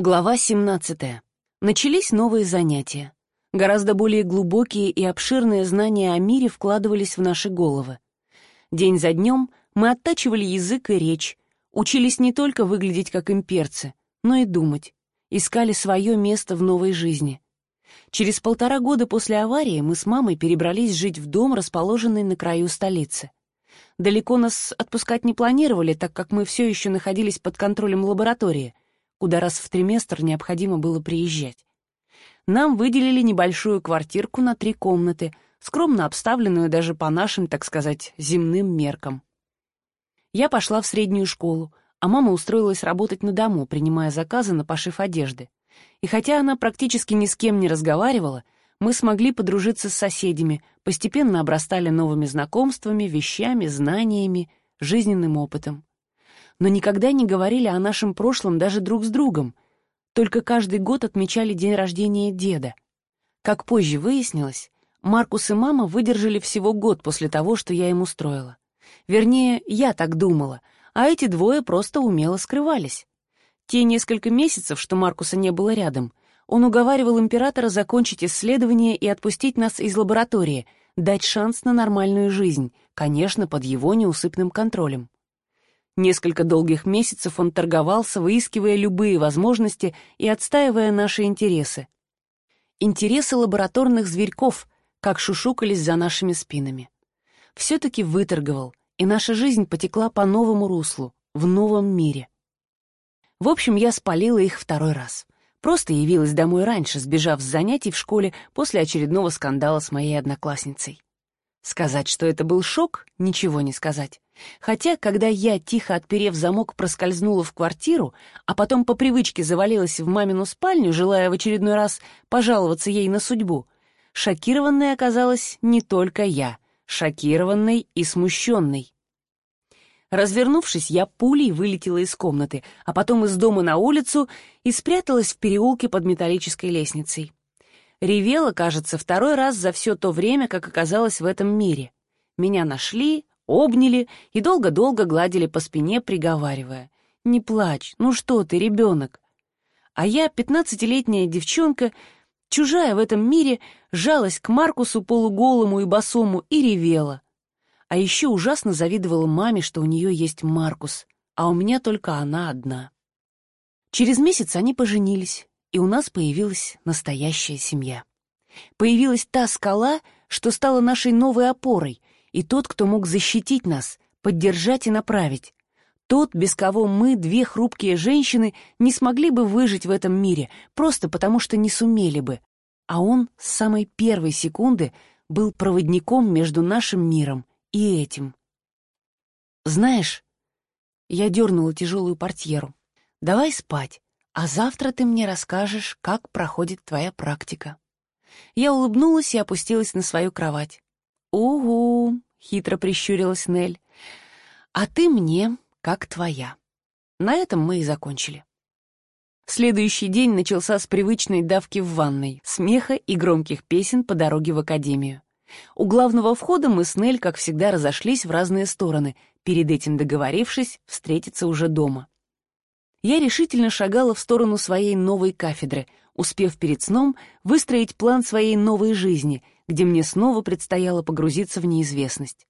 Глава 17. Начались новые занятия. Гораздо более глубокие и обширные знания о мире вкладывались в наши головы. День за днем мы оттачивали язык и речь, учились не только выглядеть как имперцы, но и думать, искали свое место в новой жизни. Через полтора года после аварии мы с мамой перебрались жить в дом, расположенный на краю столицы. Далеко нас отпускать не планировали, так как мы все еще находились под контролем лаборатории — куда раз в триместр необходимо было приезжать. Нам выделили небольшую квартирку на три комнаты, скромно обставленную даже по нашим, так сказать, земным меркам. Я пошла в среднюю школу, а мама устроилась работать на дому, принимая заказы на пошив одежды. И хотя она практически ни с кем не разговаривала, мы смогли подружиться с соседями, постепенно обрастали новыми знакомствами, вещами, знаниями, жизненным опытом но никогда не говорили о нашем прошлом даже друг с другом, только каждый год отмечали день рождения деда. Как позже выяснилось, Маркус и мама выдержали всего год после того, что я им устроила. Вернее, я так думала, а эти двое просто умело скрывались. Те несколько месяцев, что Маркуса не было рядом, он уговаривал императора закончить исследование и отпустить нас из лаборатории, дать шанс на нормальную жизнь, конечно, под его неусыпным контролем. Несколько долгих месяцев он торговался, выискивая любые возможности и отстаивая наши интересы. Интересы лабораторных зверьков, как шушукались за нашими спинами. Все-таки выторговал, и наша жизнь потекла по новому руслу, в новом мире. В общем, я спалила их второй раз. Просто явилась домой раньше, сбежав с занятий в школе после очередного скандала с моей одноклассницей. Сказать, что это был шок, ничего не сказать. Хотя, когда я, тихо отперев замок, проскользнула в квартиру, а потом по привычке завалилась в мамину спальню, желая в очередной раз пожаловаться ей на судьбу, шокированной оказалась не только я, шокированной и смущенной. Развернувшись, я пулей вылетела из комнаты, а потом из дома на улицу и спряталась в переулке под металлической лестницей. Ревела, кажется, второй раз за все то время, как оказалась в этом мире. Меня нашли, обняли и долго-долго гладили по спине, приговаривая. «Не плачь, ну что ты, ребенок?» А я, пятнадцатилетняя девчонка, чужая в этом мире, жалась к Маркусу полуголому и босому и ревела. А еще ужасно завидовала маме, что у нее есть Маркус, а у меня только она одна. Через месяц они поженились, и у нас появилась настоящая семья. Появилась та скала, что стала нашей новой опорой, и тот, кто мог защитить нас, поддержать и направить. Тот, без кого мы, две хрупкие женщины, не смогли бы выжить в этом мире, просто потому что не сумели бы. А он с самой первой секунды был проводником между нашим миром и этим. «Знаешь...» Я дернула тяжелую портьеру. «Давай спать, а завтра ты мне расскажешь, как проходит твоя практика». Я улыбнулась и опустилась на свою кровать. «Угу», — хитро прищурилась Нель. «А ты мне, как твоя». На этом мы и закончили. Следующий день начался с привычной давки в ванной, смеха и громких песен по дороге в академию. У главного входа мы с Нель, как всегда, разошлись в разные стороны, перед этим договорившись встретиться уже дома. Я решительно шагала в сторону своей новой кафедры, успев перед сном выстроить план своей новой жизни — где мне снова предстояло погрузиться в неизвестность.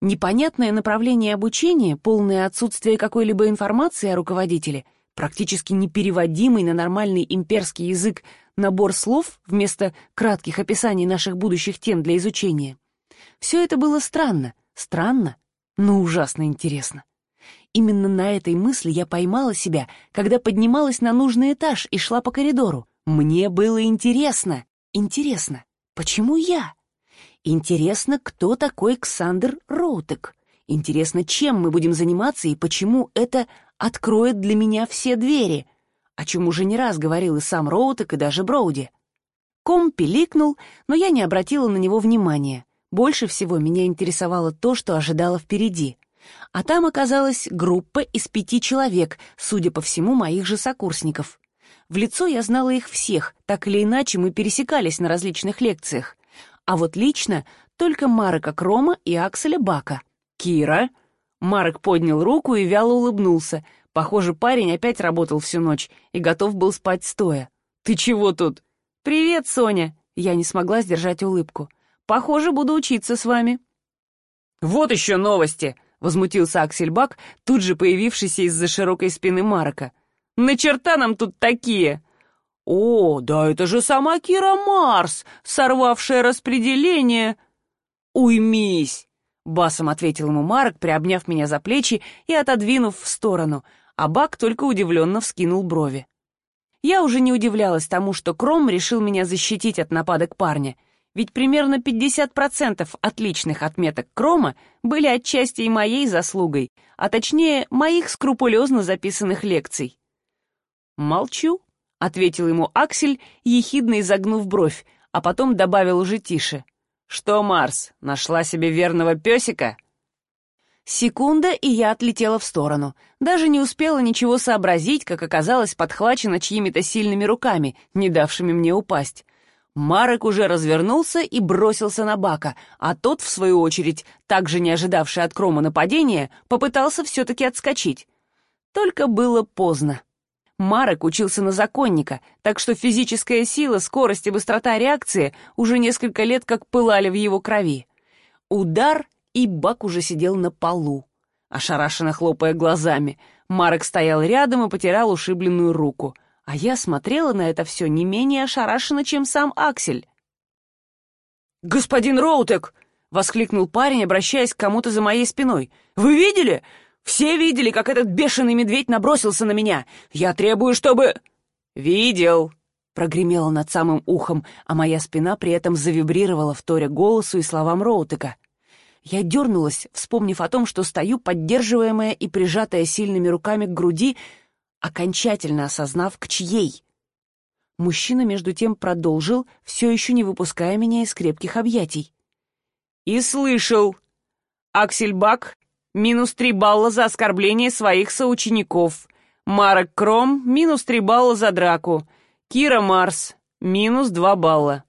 Непонятное направление обучения, полное отсутствие какой-либо информации о руководителе, практически непереводимый на нормальный имперский язык набор слов вместо кратких описаний наших будущих тем для изучения. Все это было странно, странно, но ужасно интересно. Именно на этой мысли я поймала себя, когда поднималась на нужный этаж и шла по коридору. Мне было интересно, интересно. Почему я? Интересно, кто такой Ксандр Роутек? Интересно, чем мы будем заниматься и почему это откроет для меня все двери, о чем уже не раз говорил и сам Роутек, и даже Броуди. Ком пиликнул, но я не обратила на него внимания. Больше всего меня интересовало то, что ожидало впереди. А там оказалась группа из пяти человек, судя по всему, моих же сокурсников. В лицо я знала их всех, так или иначе мы пересекались на различных лекциях. А вот лично только Марека Крома и Акселя Бака. «Кира?» Марек поднял руку и вяло улыбнулся, Похоже, парень опять работал всю ночь и готов был спать стоя. «Ты чего тут?» «Привет, Соня!» Я не смогла сдержать улыбку. «Похоже, буду учиться с вами». «Вот еще новости!» — возмутился Аксельбак, тут же появившийся из-за широкой спины Марка. «На черта нам тут такие!» «О, да это же сама Кира Марс, сорвавшая распределение!» «Уймись!» — басом ответил ему Марк, приобняв меня за плечи и отодвинув в сторону, а Бак только удивленно вскинул брови. Я уже не удивлялась тому, что Кром решил меня защитить от нападок парня — ведь примерно 50% отличных отметок Крома были отчасти и моей заслугой, а точнее, моих скрупулезно записанных лекций. «Молчу», — ответил ему Аксель, ехидно изогнув бровь, а потом добавил уже тише. «Что, Марс, нашла себе верного песика?» Секунда, и я отлетела в сторону. Даже не успела ничего сообразить, как оказалось подхвачена чьими-то сильными руками, не давшими мне упасть. Марек уже развернулся и бросился на Бака, а тот, в свою очередь, также не ожидавший от Крома нападения, попытался все-таки отскочить. Только было поздно. Марек учился на законника, так что физическая сила, скорость и быстрота реакции уже несколько лет как пылали в его крови. Удар, и Бак уже сидел на полу. Ошарашенно хлопая глазами, Марек стоял рядом и потирал ушибленную руку — а я смотрела на это все не менее ошарашенно, чем сам Аксель. «Господин Роутек!» — воскликнул парень, обращаясь к кому-то за моей спиной. «Вы видели? Все видели, как этот бешеный медведь набросился на меня. Я требую, чтобы...» «Видел!» — прогремело над самым ухом, а моя спина при этом завибрировала в торе голосу и словам Роутека. Я дернулась, вспомнив о том, что стою, поддерживаемая и прижатая сильными руками к груди, окончательно осознав, к чьей. Мужчина, между тем, продолжил, все еще не выпуская меня из крепких объятий. «И слышал. Аксельбак, минус три балла за оскорбление своих соучеников. Марок Кром, минус три балла за драку. Кира Марс, минус два балла».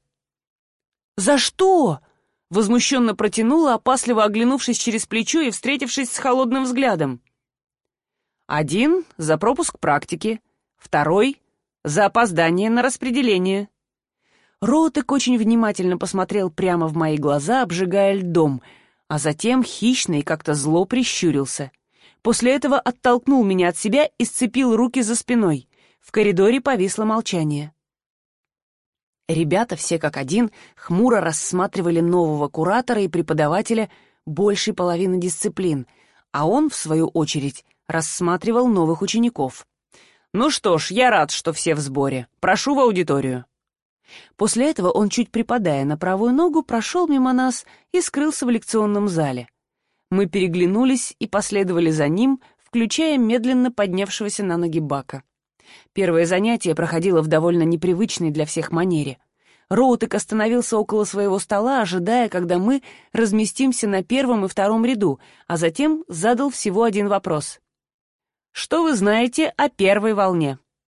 «За что?» — возмущенно протянула, опасливо оглянувшись через плечо и встретившись с холодным взглядом. Один — за пропуск практики, второй — за опоздание на распределение. Роутек очень внимательно посмотрел прямо в мои глаза, обжигая льдом, а затем хищно и как-то зло прищурился. После этого оттолкнул меня от себя и сцепил руки за спиной. В коридоре повисло молчание. Ребята, все как один, хмуро рассматривали нового куратора и преподавателя большей половины дисциплин, а он, в свою очередь, рассматривал новых учеников. «Ну что ж, я рад, что все в сборе. Прошу в аудиторию». После этого он, чуть припадая на правую ногу, прошел мимо нас и скрылся в лекционном зале. Мы переглянулись и последовали за ним, включая медленно поднявшегося на ноги Бака. Первое занятие проходило в довольно непривычной для всех манере. Роутек остановился около своего стола, ожидая, когда мы разместимся на первом и втором ряду, а затем задал всего один вопрос. Что вы знаете о первой волне?